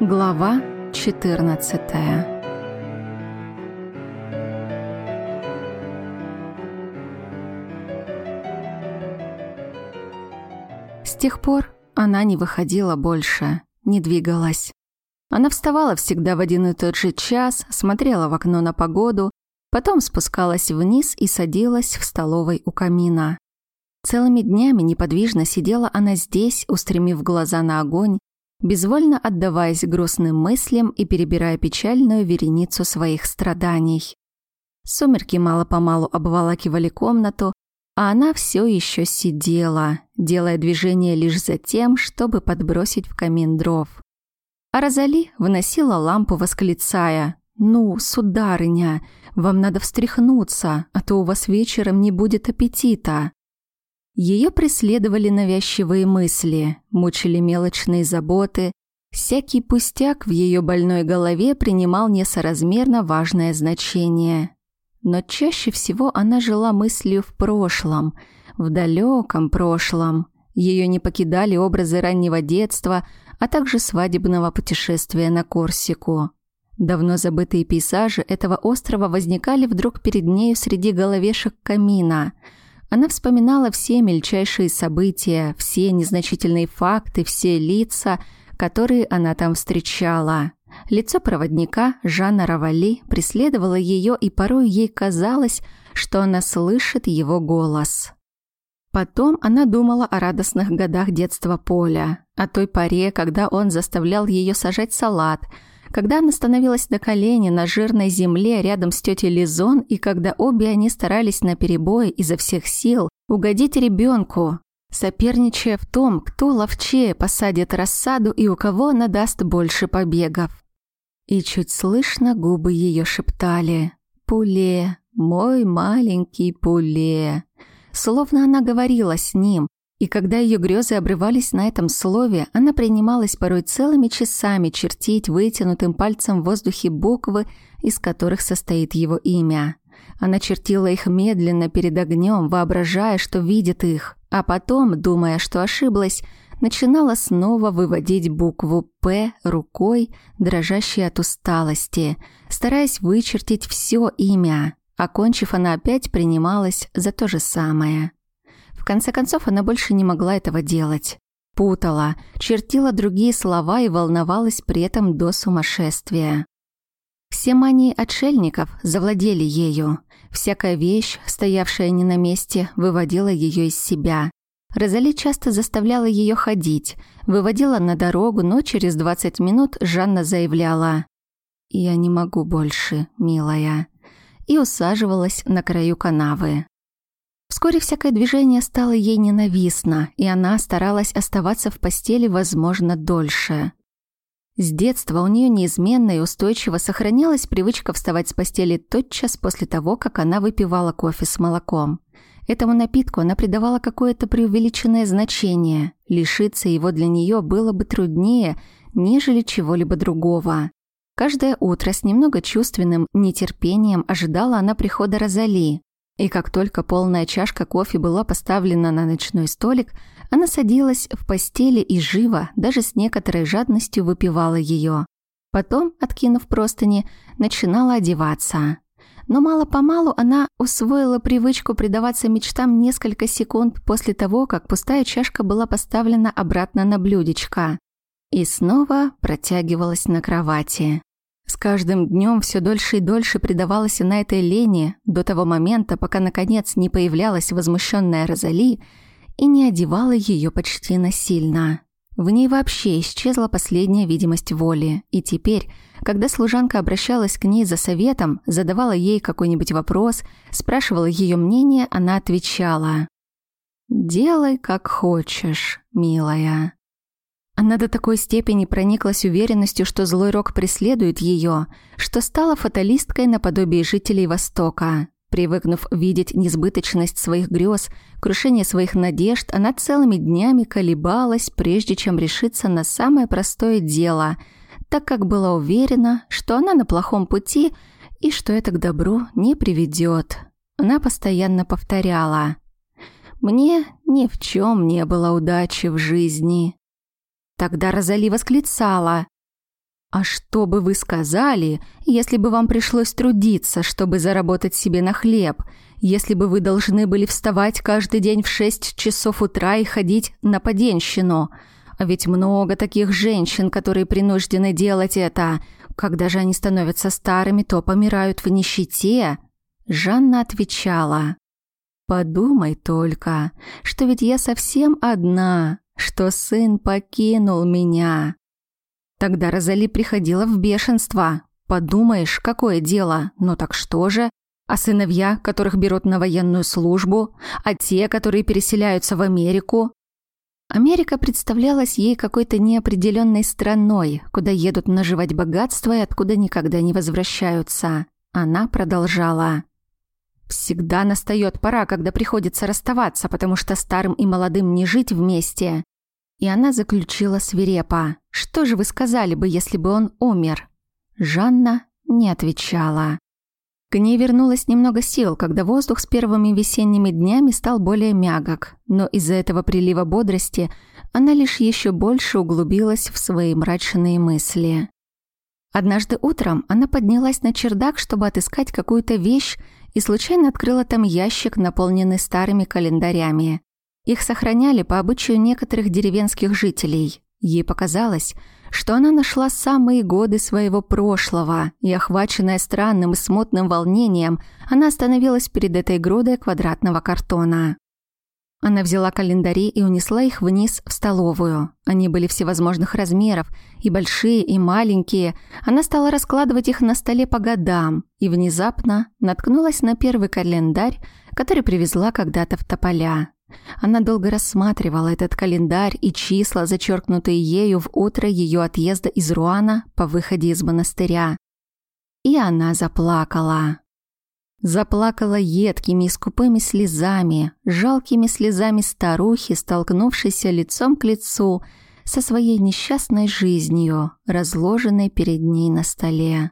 Глава 14 С тех пор она не выходила больше, не двигалась. Она вставала всегда в один и тот же час, смотрела в окно на погоду, потом спускалась вниз и садилась в столовой у камина. Целыми днями неподвижно сидела она здесь, устремив глаза на огонь, безвольно отдаваясь грустным мыслям и перебирая печальную вереницу своих страданий. Сумерки мало-помалу обволакивали комнату, а она все еще сидела, делая движение лишь за тем, чтобы подбросить в камин дров. А Розали выносила лампу, восклицая «Ну, сударыня, вам надо встряхнуться, а то у вас вечером не будет аппетита». Ее преследовали навязчивые мысли, мучили мелочные заботы. Всякий пустяк в ее больной голове принимал несоразмерно важное значение. Но чаще всего она жила мыслью в прошлом, в далеком прошлом. Ее не покидали образы раннего детства, а также свадебного путешествия на Корсику. Давно забытые пейзажи этого острова возникали вдруг перед нею среди головешек камина – она вспоминала все мельчайшие события, все незначительные факты, все лица, которые она там встречала. Лицо проводника Жанна Равали преследовало ее, и порой ей казалось, что она слышит его голос. Потом она думала о радостных годах детства Поля, о той поре, когда он заставлял ее сажать салат – когда она становилась на колени на жирной земле рядом с тетей Лизон, и когда обе они старались на перебой изо всех сил угодить ребенку, соперничая в том, кто ловчее посадит рассаду и у кого она даст больше побегов. И чуть слышно губы ее шептали «Пуле, мой маленький Пуле». Словно она говорила с ним, и когда ее грезы обрывались на этом слове, она принималась порой целыми часами чертить вытянутым пальцем в воздухе буквы, из которых состоит его имя. Она чертила их медленно перед огнем, воображая, что видит их, а потом, думая, что ошиблась, начинала снова выводить букву «П» рукой, дрожащей от усталости, стараясь вычертить все имя. Окончив, она опять принималась за то же самое. В конце концов, она больше не могла этого делать. Путала, чертила другие слова и волновалась при этом до сумасшествия. Все мании отшельников завладели ею. Всякая вещь, стоявшая не на месте, выводила ее из себя. Розали часто заставляла ее ходить, выводила на дорогу, но через 20 минут Жанна заявляла «Я не могу больше, милая», и усаживалась на краю канавы. Вскоре всякое движение стало ей ненавистно, и она старалась оставаться в постели, возможно, дольше. С детства у нее неизменно и устойчиво сохранялась привычка вставать с постели тотчас после того, как она выпивала кофе с молоком. Этому напитку она придавала какое-то преувеличенное значение. Лишиться его для нее было бы труднее, нежели чего-либо другого. Каждое утро с немного чувственным нетерпением ожидала она прихода Розали, и как только полная чашка кофе была поставлена на ночной столик, она садилась в постели и живо, даже с некоторой жадностью выпивала ее. Потом, откинув простыни, начинала одеваться. Но мало-помалу она усвоила привычку предаваться мечтам несколько секунд после того, как пустая чашка была поставлена обратно на блюдечко. И снова протягивалась на кровати. С каждым днем все дольше и дольше предавалась она этой лени до того момента, пока наконец не появлялась возмущенная Розали и не одевала ее почти насильно. В ней вообще исчезла последняя видимость воли, и теперь, когда служанка обращалась к ней за советом, задавала ей какой-нибудь вопрос, спрашивала ее мнение, она отвечала «Делай, как хочешь, милая». Она до такой степени прониклась уверенностью, что злой рок преследует ее, что стала фаталисткой наподобие жителей Востока. Привыкнув видеть несбыточность своих грез, крушение своих надежд, она целыми днями колебалась, прежде чем решиться на самое простое дело, так как была уверена, что она на плохом пути и что это к добру не приведет. Она постоянно повторяла «Мне ни в чем не было удачи в жизни». Тогда Розали восклицала. А что бы вы сказали, если бы вам пришлось трудиться, чтобы заработать себе на хлеб, если бы вы должны были вставать каждый день в шесть часов утра и ходить на поденщину? А ведь много таких женщин, которые принуждены делать это. Когда же они становятся старыми, то помирают в нищете. Жанна отвечала. «Подумай только, что ведь я совсем одна, что сын покинул меня. Тогда Розали приходила в бешенство. Подумаешь, какое дело? Ну так что же? А сыновья, которых берут на военную службу? А те, которые переселяются в Америку? Америка представлялась ей какой-то неопределенной страной, куда едут наживать богатство и откуда никогда не возвращаются. Она продолжала. «Всегда настает пора, когда приходится расставаться, потому что старым и молодым не жить вместе. И она заключила свирепо. «Что же вы сказали бы, если бы он умер?» Жанна не отвечала. К ней вернулось немного сил, когда воздух с первыми весенними днями стал более мягок, но из-за этого прилива бодрости она лишь еще больше углубилась в свои мрачные мысли. Однажды утром она поднялась на чердак, чтобы отыскать какую-то вещь, и случайно открыла там ящик, наполненный старыми календарями. Их сохраняли по обычаю некоторых деревенских жителей. Ей показалось, что она нашла самые годы своего прошлого, и, охваченная странным и смутным волнением, она остановилась перед этой грудой квадратного картона. Она взяла календари и унесла их вниз в столовую. Они были всевозможных размеров, и большие, и маленькие. Она стала раскладывать их на столе по годам, и внезапно наткнулась на первый календарь, который привезла когда-то в Тополя. Она долго рассматривала этот календарь и числа, зачеркнутые ею в утро ее отъезда из Руана по выходе из монастыря. И она заплакала. Заплакала едкими и скупыми слезами, жалкими слезами старухи, столкнувшейся лицом к лицу со своей несчастной жизнью, разложенной перед ней на столе.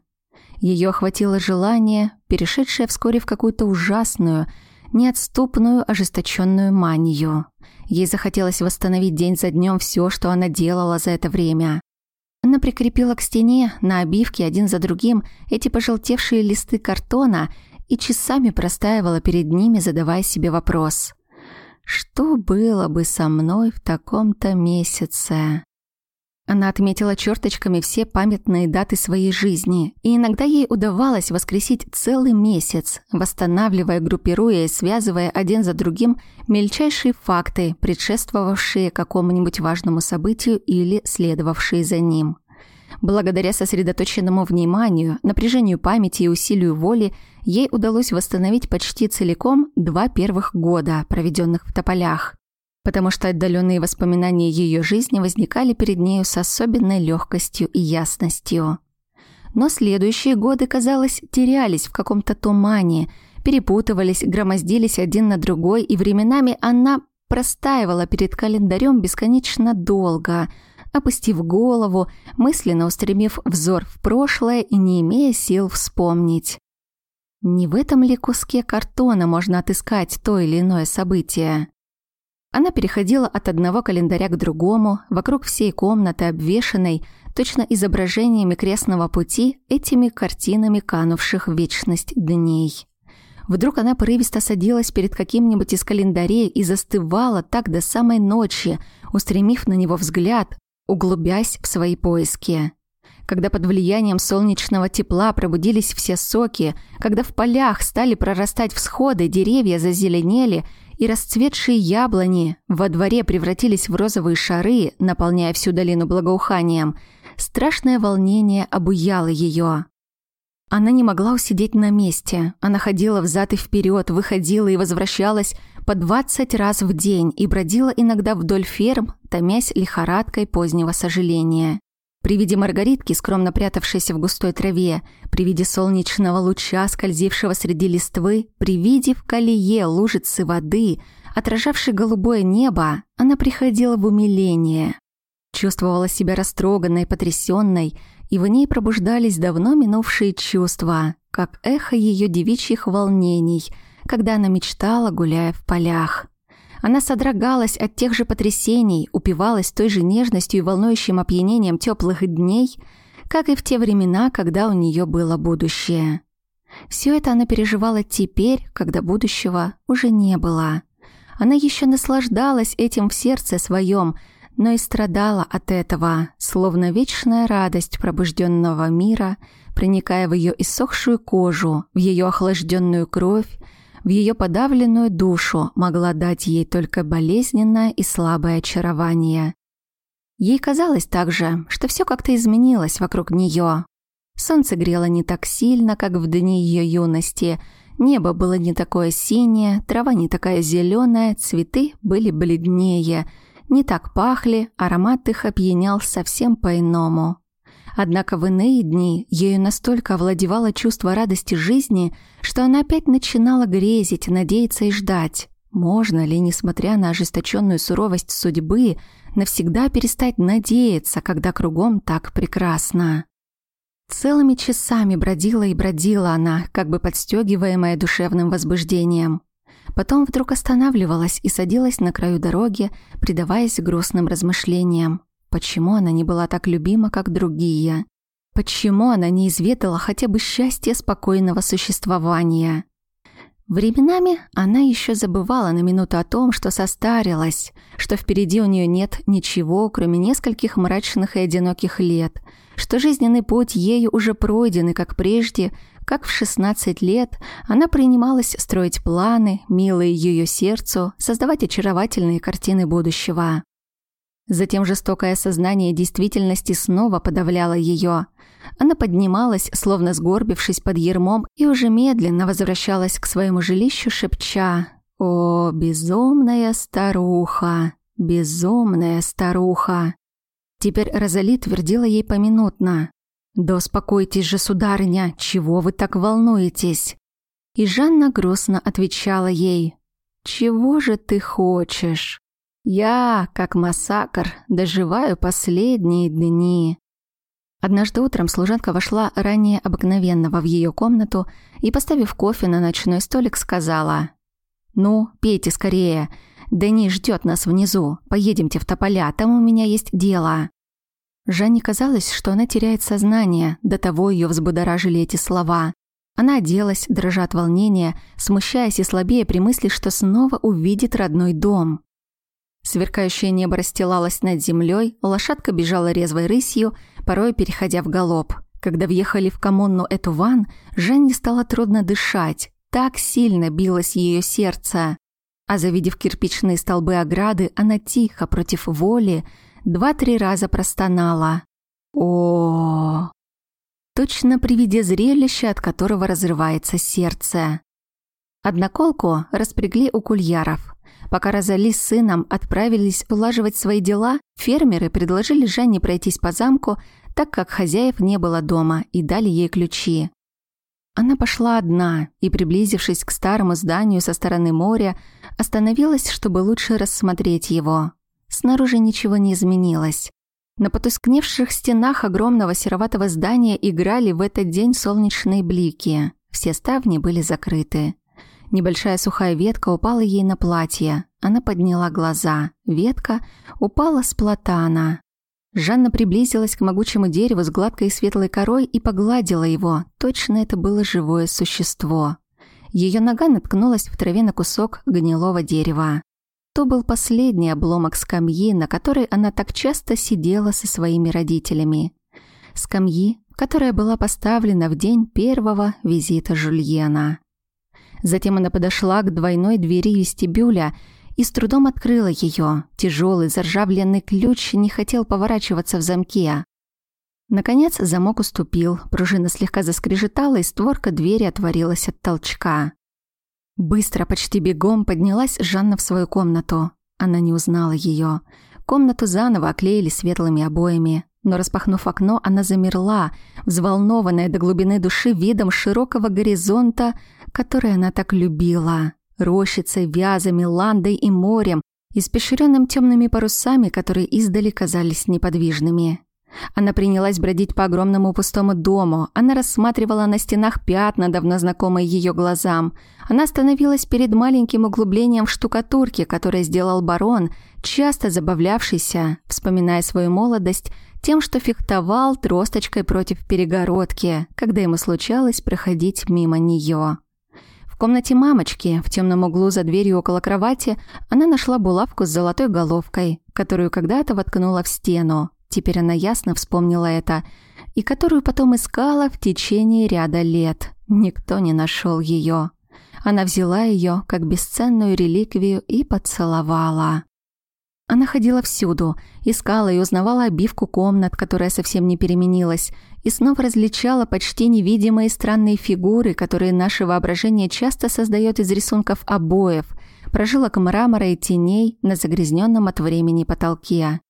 Ее охватило желание, перешедшее вскоре в какую-то ужасную, неотступную ожесточенную манию. Ей захотелось восстановить день за днем все, что она делала за это время. Она прикрепила к стене на обивке один за другим эти пожелтевшие листы картона и часами простаивала перед ними, задавая себе вопрос. «Что было бы со мной в таком-то месяце?» Она отметила черточками все памятные даты своей жизни, и иногда ей удавалось воскресить целый месяц, восстанавливая, группируя и связывая один за другим мельчайшие факты, предшествовавшие какому-нибудь важному событию или следовавшие за ним. Благодаря сосредоточенному вниманию, напряжению памяти и усилию воли, ей удалось восстановить почти целиком два первых года, проведенных в Тополях потому что отдаленные воспоминания ее жизни возникали перед нею с особенной легкостью и ясностью. Но следующие годы, казалось, терялись в каком-то тумане, перепутывались, громоздились один на другой, и временами она простаивала перед календарем бесконечно долго, опустив голову, мысленно устремив взор в прошлое и не имея сил вспомнить. Не в этом ли куске картона можно отыскать то или иное событие? Она переходила от одного календаря к другому, вокруг всей комнаты обвешанной, точно изображениями крестного пути, этими картинами канувших в вечность дней. Вдруг она порывисто садилась перед каким-нибудь из календарей и застывала так до самой ночи, устремив на него взгляд, углубясь в свои поиски. Когда под влиянием солнечного тепла пробудились все соки, когда в полях стали прорастать всходы, деревья зазеленели – и расцветшие яблони во дворе превратились в розовые шары, наполняя всю долину благоуханием. Страшное волнение обуяло ее. Она не могла усидеть на месте. Она ходила взад и вперед, выходила и возвращалась по двадцать раз в день и бродила иногда вдоль ферм, томясь лихорадкой позднего сожаления. При виде Маргаритки, скромно прятавшейся в густой траве, при виде солнечного луча, скользившего среди листвы, при виде в колее лужицы воды, отражавшей голубое небо, она приходила в умиление. Чувствовала себя растроганной, потрясенной, и в ней пробуждались давно минувшие чувства, как эхо ее девичьих волнений, когда она мечтала, гуляя в полях. Она содрогалась от тех же потрясений, упивалась той же нежностью и волнующим опьянением теплых дней, как и в те времена, когда у нее было будущее. Все это она переживала теперь, когда будущего уже не было. Она еще наслаждалась этим в сердце своем, но и страдала от этого, словно вечная радость пробужденного мира, проникая в ее иссохшую кожу, в ее охлажденную кровь, в ее подавленную душу могла дать ей только болезненное и слабое очарование. Ей казалось также, что все как-то изменилось вокруг нее. Солнце грело не так сильно, как в дни ее юности, небо было не такое синее, трава не такая зеленая, цветы были бледнее, не так пахли, аромат их опьянял совсем по-иному. Однако в иные дни ею настолько овладевало чувство радости жизни, что она опять начинала грезить, надеяться и ждать. Можно ли, несмотря на ожесточенную суровость судьбы, навсегда перестать надеяться, когда кругом так прекрасно? Целыми часами бродила и бродила она, как бы подстегиваемая душевным возбуждением. Потом вдруг останавливалась и садилась на краю дороги, предаваясь грустным размышлениям. Почему она не была так любима, как другие? Почему она не изведала хотя бы счастья спокойного существования? Временами она еще забывала на минуту о том, что состарилась, что впереди у нее нет ничего, кроме нескольких мрачных и одиноких лет, что жизненный путь ею уже пройден, и как прежде, как в 16 лет, она принималась строить планы, милые ее сердцу, создавать очаровательные картины будущего. Затем жестокое сознание действительности снова подавляло ее. Она поднималась, словно сгорбившись под ермом, и уже медленно возвращалась к своему жилищу, шепча «О, безумная старуха! Безумная старуха!» Теперь Розали твердила ей поминутно «Да успокойтесь же, сударыня, чего вы так волнуетесь?» И Жанна грустно отвечала ей «Чего же ты хочешь?» Я, как массакр, доживаю последние дни. Однажды утром служанка вошла ранее обыкновенного в ее комнату и, поставив кофе на ночной столик, сказала «Ну, пейте скорее, Дени ждет нас внизу, поедемте в Тополя, там у меня есть дело». Жанне казалось, что она теряет сознание, до того ее взбудоражили эти слова. Она оделась, дрожа от волнения, смущаясь и слабее при мысли, что снова увидит родной дом. Сверкающее небо расстилалось над землей, лошадка бежала резвой рысью, порой переходя в галоп. Когда въехали в коммуну эту ван, Жанне стало трудно дышать. Так сильно билось ее сердце. А завидев кирпичные столбы ограды, она тихо, против воли, два-три раза простонала. о Точно при виде зрелища, от которого разрывается сердце. Одноколку распрягли у кульяров. Пока Розали с сыном отправились улаживать свои дела, фермеры предложили Жанне пройтись по замку, так как хозяев не было дома, и дали ей ключи. Она пошла одна и, приблизившись к старому зданию со стороны моря, остановилась, чтобы лучше рассмотреть его. Снаружи ничего не изменилось. На потускневших стенах огромного сероватого здания играли в этот день солнечные блики. Все ставни были закрыты. Небольшая сухая ветка упала ей на платье. Она подняла глаза. Ветка упала с платана. Жанна приблизилась к могучему дереву с гладкой и светлой корой и погладила его. Точно это было живое существо. Ее нога наткнулась в траве на кусок гнилого дерева. То был последний обломок скамьи, на которой она так часто сидела со своими родителями. Скамьи, которая была поставлена в день первого визита Жульена. Затем она подошла к двойной двери вестибюля и с трудом открыла ее. Тяжелый заржавленный ключ не хотел поворачиваться в замке. Наконец замок уступил, пружина слегка заскрежетала, и створка двери отворилась от толчка. Быстро, почти бегом поднялась Жанна в свою комнату. Она не узнала ее. Комнату заново оклеили светлыми обоями. Но распахнув окно, она замерла, взволнованная до глубины души видом широкого горизонта, который она так любила. Рощицей, вязами, ландой и морем, испещренным темными парусами, которые издали казались неподвижными. Она принялась бродить по огромному пустому дому. Она рассматривала на стенах пятна, давно знакомые ее глазам. Она остановилась перед маленьким углублением в штукатурке, которое сделал барон, часто забавлявшийся, вспоминая свою молодость, тем, что фехтовал тросточкой против перегородки, когда ему случалось проходить мимо нее. В комнате мамочки, в темном углу за дверью около кровати, она нашла булавку с золотой головкой, которую когда-то воткнула в стену. Теперь она ясно вспомнила это, и которую потом искала в течение ряда лет. Никто не нашел ее. Она взяла ее как бесценную реликвию и поцеловала. Она ходила всюду, искала и узнавала обивку комнат, которая совсем не переменилась, и снова различала почти невидимые странные фигуры, которые наше воображение часто создает из рисунков обоев, прожилок мрамора и теней на загрязненном от времени потолке.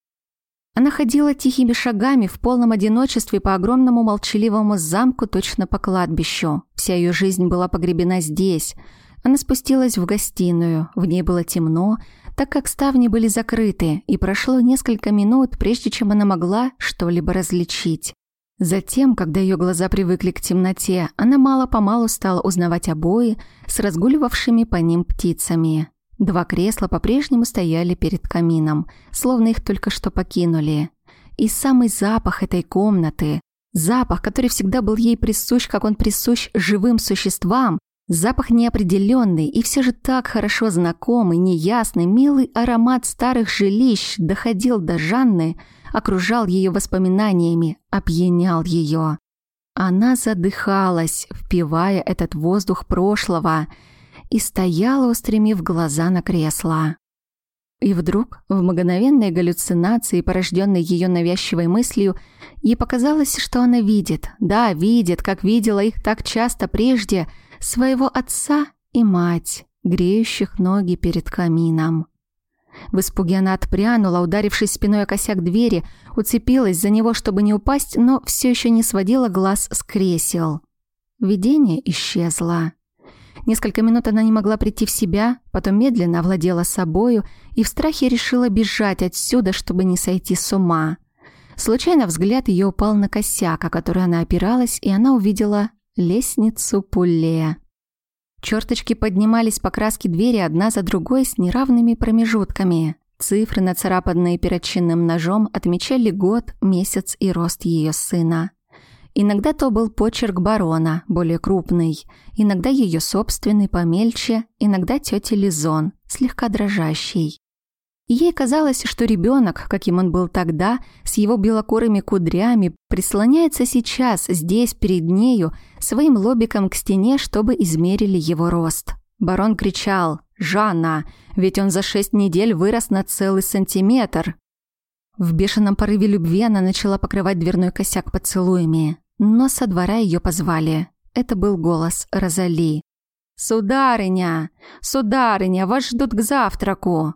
Она ходила тихими шагами в полном одиночестве по огромному молчаливому замку точно по кладбищу. Вся ее жизнь была погребена здесь. Она спустилась в гостиную. В ней было темно, так как ставни были закрыты, и прошло несколько минут, прежде чем она могла что-либо различить. Затем, когда ее глаза привыкли к темноте, она мало-помалу стала узнавать обои с разгуливавшими по ним птицами. Два кресла по-прежнему стояли перед камином, словно их только что покинули. И самый запах этой комнаты, запах, который всегда был ей присущ, как он присущ живым существам, запах неопределенный и все же так хорошо знакомый, неясный, милый аромат старых жилищ доходил до Жанны, окружал ее воспоминаниями, опьянял ее. Она задыхалась, впивая этот воздух прошлого – и стояла, устремив глаза на кресло. И вдруг, в мгновенной галлюцинации, порожденной ее навязчивой мыслью, ей показалось, что она видит, да, видит, как видела их так часто прежде, своего отца и мать, греющих ноги перед камином. В испуге она отпрянула, ударившись спиной о косяк двери, уцепилась за него, чтобы не упасть, но все еще не сводила глаз с кресел. Видение исчезло. Несколько минут она не могла прийти в себя, потом медленно овладела собою и в страхе решила бежать отсюда, чтобы не сойти с ума. Случайно взгляд ее упал на косяк, о который она опиралась, и она увидела лестницу Пуле. Черточки поднимались по краске двери одна за другой с неравными промежутками. Цифры, нацарапанные перочинным ножом, отмечали год, месяц и рост ее сына. Иногда то был почерк барона, более крупный, иногда ее собственный, помельче, иногда тети Лизон, слегка дрожащий. И ей казалось, что ребенок, каким он был тогда, с его белокурыми кудрями, прислоняется сейчас, здесь, перед нею, своим лобиком к стене, чтобы измерили его рост. Барон кричал «Жанна!», ведь он за шесть недель вырос на целый сантиметр. В бешеном порыве любви она начала покрывать дверной косяк поцелуями. Но со двора ее позвали. Это был голос Розали. «Сударыня! Сударыня, вас ждут к завтраку!»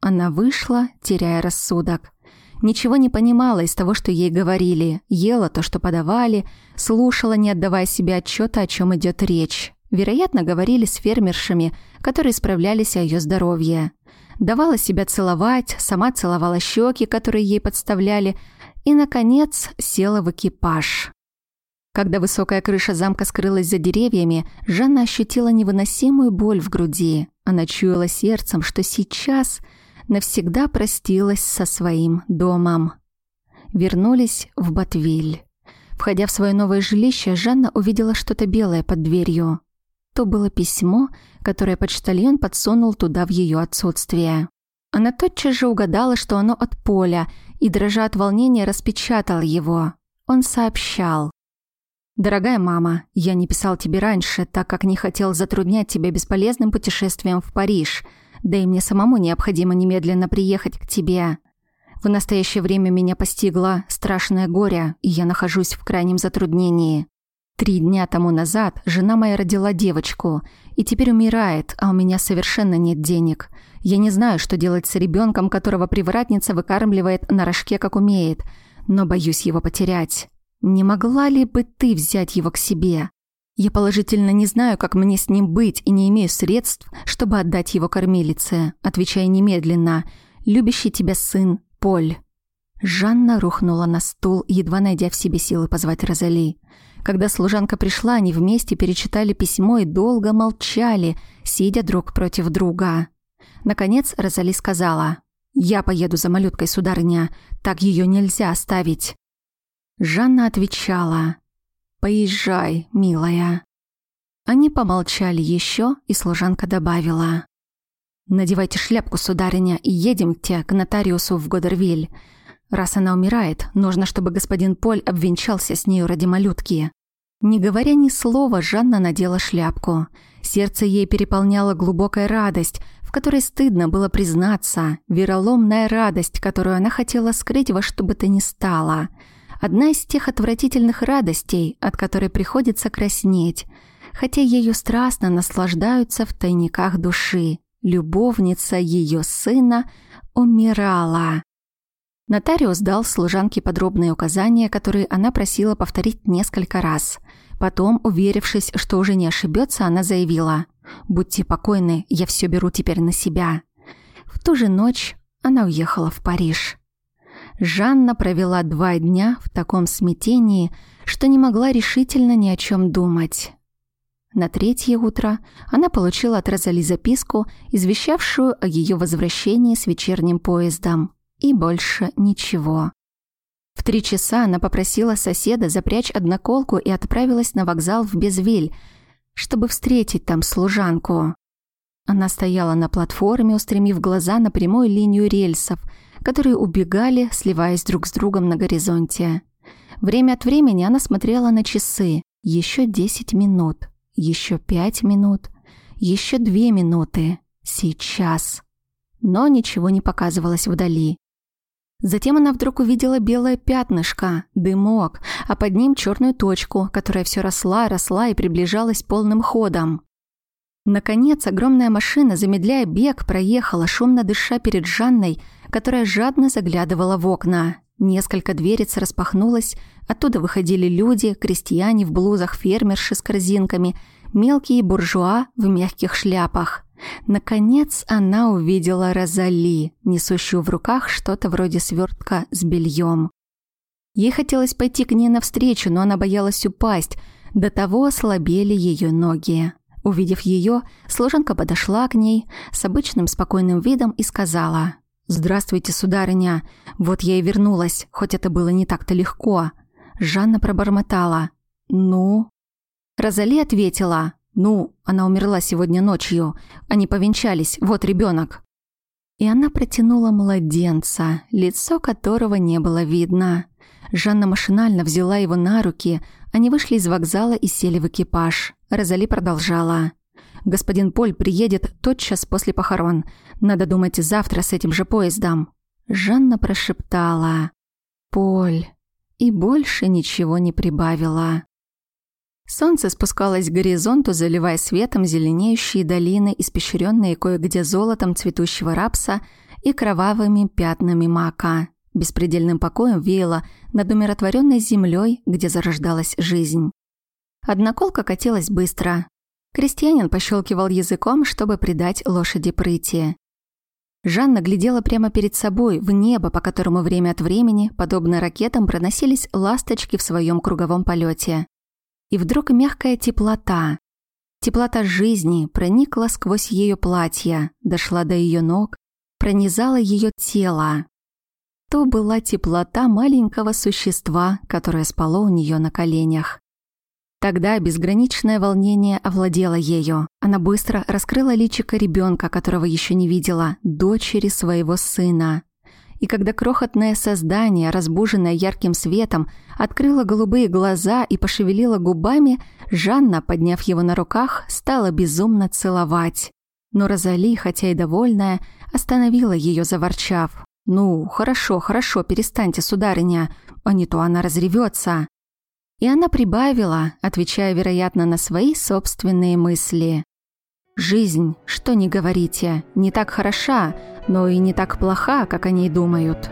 Она вышла, теряя рассудок. Ничего не понимала из того, что ей говорили, ела то, что подавали, слушала, не отдавая себе отчета, о чем идет речь. Вероятно, говорили с фермершами, которые справлялись о ее здоровье. Давала себя целовать, сама целовала щеки, которые ей подставляли, и, наконец, села в экипаж. Когда высокая крыша замка скрылась за деревьями, Жанна ощутила невыносимую боль в груди. Она чуяла сердцем, что сейчас навсегда простилась со своим домом. Вернулись в Батвиль. Входя в свое новое жилище, Жанна увидела что-то белое под дверью. То было письмо, которое почтальон подсунул туда в ее отсутствие. Она тотчас же угадала, что оно от Поля, и, дрожа от волнения, распечатала его. Он сообщал. «Дорогая мама, я не писал тебе раньше, так как не хотел затруднять тебя бесполезным путешествием в Париж, да и мне самому необходимо немедленно приехать к тебе. В настоящее время меня постигло страшное горе, и я нахожусь в крайнем затруднении. Три дня тому назад жена моя родила девочку, и теперь умирает, а у меня совершенно нет денег. Я не знаю, что делать с ребенком, которого привратница выкармливает на рожке, как умеет, но боюсь его потерять. Не могла ли бы ты взять его к себе? Я положительно не знаю, как мне с ним быть, и не имею средств, чтобы отдать его кормилице. Отвечай немедленно. Любящий тебя сын Поль. Жанна рухнула на стул, едва найдя в себе силы позвать Розали. Когда служанка пришла, они вместе перечитали письмо и долго молчали, сидя друг против друга. Наконец Розали сказала. «Я поеду за малюткой, сударыня. Так ее нельзя оставить». Жанна отвечала. «Поезжай, милая». Они помолчали еще, и служанка добавила. «Надевайте шляпку, сударыня, и едемте к нотариусу в Годервиль. Раз она умирает, нужно, чтобы господин Поль обвенчался с нею ради малютки». Не говоря ни слова, Жанна надела шляпку. Сердце ей переполняла глубокая радость, в которой стыдно было признаться, вероломная радость, которую она хотела скрыть во что бы то ни стало. Одна из тех отвратительных радостей, от которой приходится краснеть, хотя ею страстно наслаждаются в тайниках души. Любовница ее сына умирала. Нотариус дал служанке подробные указания, которые она просила повторить несколько раз. Потом, уверившись, что уже не ошибется, она заявила «Будьте покойны, я все беру теперь на себя». В ту же ночь она уехала в Париж. Жанна провела два дня в таком смятении, что не могла решительно ни о чем думать. На третье утро она получила от Розали записку, извещавшую о ее возвращении с вечерним поездом. И больше ничего. В три часа она попросила соседа запрячь одноколку и отправилась на вокзал в Безвиль, чтобы встретить там служанку. Она стояла на платформе, устремив глаза на прямую линию рельсов, которые убегали, сливаясь друг с другом на горизонте. Время от времени она смотрела на часы. Еще десять минут, еще пять минут, еще две минуты. Сейчас. Но ничего не показывалось вдали. Затем она вдруг увидела белое пятнышко, дымок, а под ним черную точку, которая все росла, росла и приближалась полным ходом. Наконец, огромная машина, замедляя бег, проехала, шумно дыша перед Жанной, которая жадно заглядывала в окна. Несколько дверец распахнулось, оттуда выходили люди, крестьяне в блузах, фермерши с корзинками, мелкие буржуа в мягких шляпах. Наконец она увидела Розали, несущую в руках что-то вроде свертка с бельем. Ей хотелось пойти к ней навстречу, но она боялась упасть, до того ослабели ее ноги. Увидев ее, служанка подошла к ней с обычным спокойным видом и сказала «Здравствуйте, сударыня, вот я и вернулась, хоть это было не так-то легко». Жанна пробормотала «Ну?» Розали ответила «Ну, она умерла сегодня ночью. Они повенчались. Вот ребенок. И она протянула младенца, лицо которого не было видно. Жанна машинально взяла его на руки. Они вышли из вокзала и сели в экипаж. Розали продолжала. «Господин Поль приедет тотчас после похорон. Надо думать завтра с этим же поездом». Жанна прошептала. «Поль». И больше ничего не прибавила. Солнце спускалось к горизонту, заливая светом зеленеющие долины, испещренные кое-где золотом цветущего рапса и кровавыми пятнами мака. Беспредельным покоем веяло над умиротворенной землей, где зарождалась жизнь. Одноколка катилась быстро. Крестьянин пощелкивал языком, чтобы придать лошади прыти. Жанна глядела прямо перед собой, в небо, по которому время от времени, подобно ракетам, проносились ласточки в своем круговом полете. И вдруг мягкая теплота, теплота жизни проникла сквозь ее платье, дошла до ее ног, пронизала ее тело. То была теплота маленького существа, которое спало у нее на коленях. Тогда безграничное волнение овладело ею. Она быстро раскрыла личико ребенка, которого еще не видела, дочери своего сына и когда крохотное создание, разбуженное ярким светом, открыло голубые глаза и пошевелило губами, Жанна, подняв его на руках, стала безумно целовать. Но Розали, хотя и довольная, остановила ее, заворчав. «Ну, хорошо, хорошо, перестаньте, сударыня, а не то она разревется». И она прибавила, отвечая, вероятно, на свои собственные мысли. Жизнь, что не говорите, не так хороша, но и не так плоха, как они думают.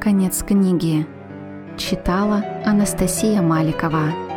Конец книги. Читала Анастасия Маликова.